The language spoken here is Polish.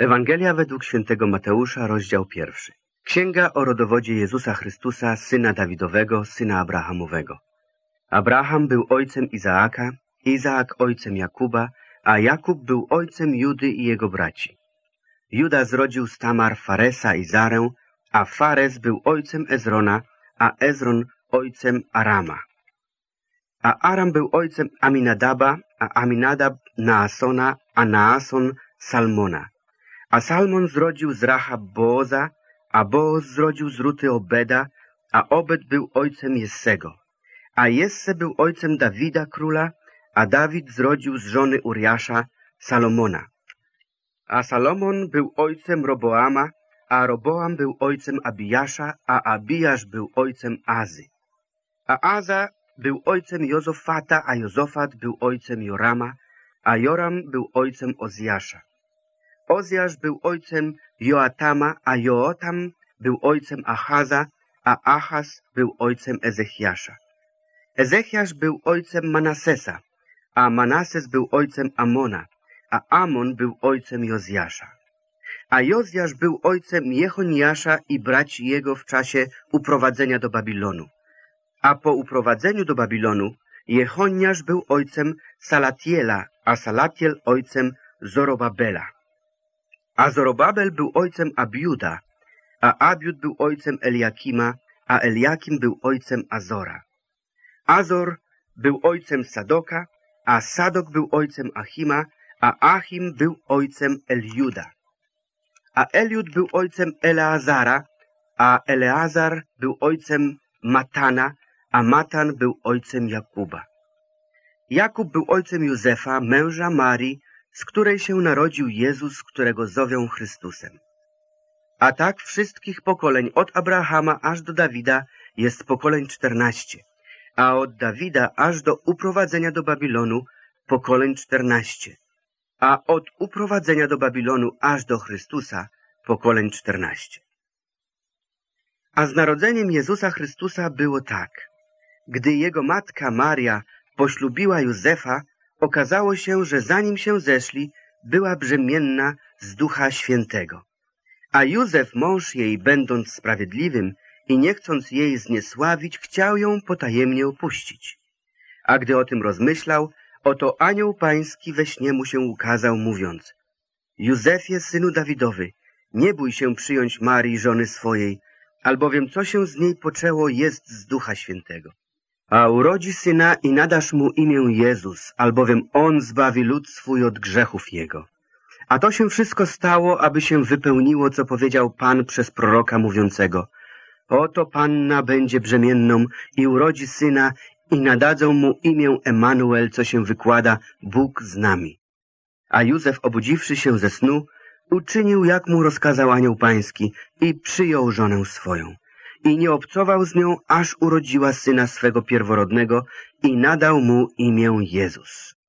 Ewangelia według świętego Mateusza, rozdział pierwszy. Księga o rodowodzie Jezusa Chrystusa, syna Dawidowego, syna Abrahamowego. Abraham był ojcem Izaaka, Izaak ojcem Jakuba, a Jakub był ojcem Judy i jego braci. Juda zrodził z Tamar Faresa i Zarę, a Fares był ojcem Ezrona, a Ezron ojcem Arama. A Aram był ojcem Aminadaba, a Aminadab Naasona, a Naason Salmona. A Salmon zrodził z Rahab Booza, a Booz zrodził z Ruty Obeda, a Obed był ojcem Jessego. A Jesse był ojcem Dawida króla, a Dawid zrodził z żony Uriasza Salomona. A Salomon był ojcem Roboama, a Roboam był ojcem Abijasza, a Abijasz był ojcem Azy. A Aza był ojcem Jozofata, a Jozofat był ojcem Jorama, a Joram był ojcem Ozjasza. Ozjasz był ojcem Joatama, a Joatam był ojcem Achaza, a Achaz był ojcem Ezechiasza. Ezechiasz był ojcem Manasesa, a Manases był ojcem Amona, a Amon był ojcem Jozjasza. A Jozjasz był ojcem Jechoniasza i braci jego w czasie uprowadzenia do Babilonu. A po uprowadzeniu do Babilonu Jechoniasz był ojcem Salatiela, a Salatiel ojcem Zorobabela. A Zorobabel był ojcem Abiuda, a Abiud był ojcem Eliakima, a Eliakim był ojcem Azora. Azor był ojcem Sadoka, a Sadok był ojcem Achima, a Achim był ojcem Eliuda. A Eliud był ojcem Eleazara, a Eleazar był ojcem Matana, a Matan był ojcem Jakuba. Jakub był ojcem Józefa, męża Marii, z której się narodził Jezus, którego zowią Chrystusem. A tak wszystkich pokoleń od Abrahama aż do Dawida jest pokoleń czternaście, a od Dawida aż do uprowadzenia do Babilonu pokoleń czternaście, a od uprowadzenia do Babilonu aż do Chrystusa pokoleń czternaście. A z narodzeniem Jezusa Chrystusa było tak. Gdy jego matka Maria poślubiła Józefa, okazało się, że zanim się zeszli, była brzemienna z Ducha Świętego. A Józef, mąż jej, będąc sprawiedliwym i nie chcąc jej zniesławić, chciał ją potajemnie opuścić. A gdy o tym rozmyślał, oto anioł pański we śnie mu się ukazał, mówiąc Józefie, synu Dawidowy, nie bój się przyjąć Marii, żony swojej, albowiem co się z niej poczęło jest z Ducha Świętego. A urodzi syna i nadasz mu imię Jezus, albowiem on zbawi lud swój od grzechów jego. A to się wszystko stało, aby się wypełniło, co powiedział Pan przez proroka mówiącego. Oto panna będzie brzemienną i urodzi syna i nadadzą mu imię Emanuel, co się wykłada Bóg z nami. A Józef, obudziwszy się ze snu, uczynił, jak mu rozkazał anioł pański i przyjął żonę swoją i nie obcował z nią, aż urodziła syna swego pierworodnego i nadał mu imię Jezus.